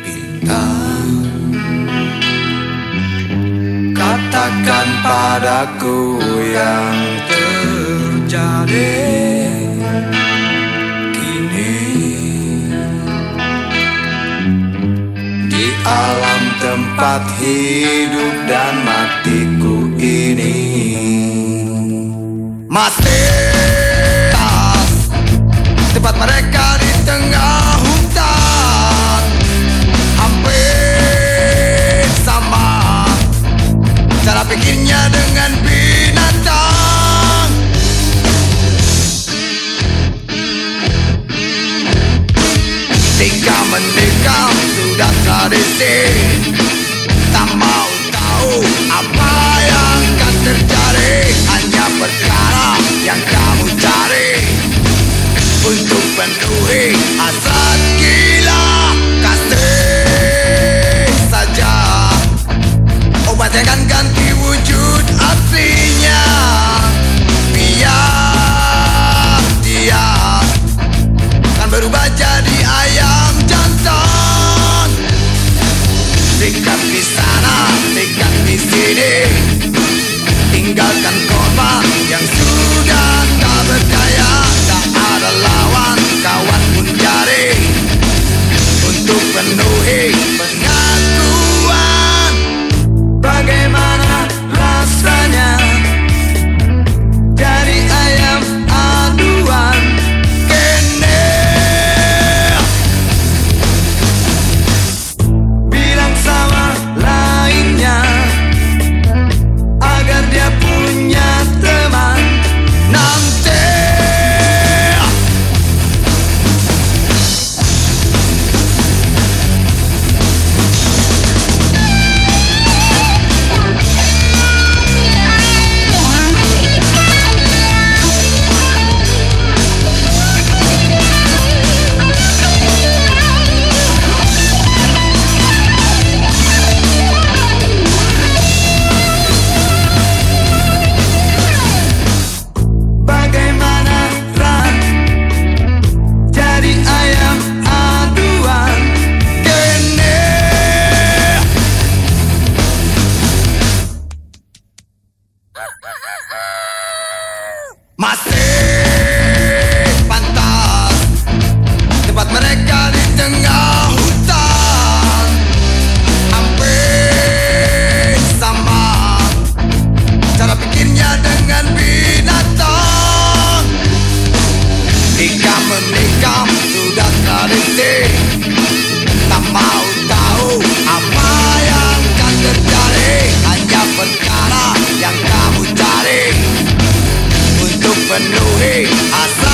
bintang. Katakan padaku yang terjadi kini. Di alam tempat hidup dan matiku ini. Masih pikirnya dengan binatang. Tika mendekam sudah tradisi. Tak mau tahu apa yang akan terjadi. Hanya perkara yang kamu cari. Untuk penuhi hasrat Más never knew he. I saw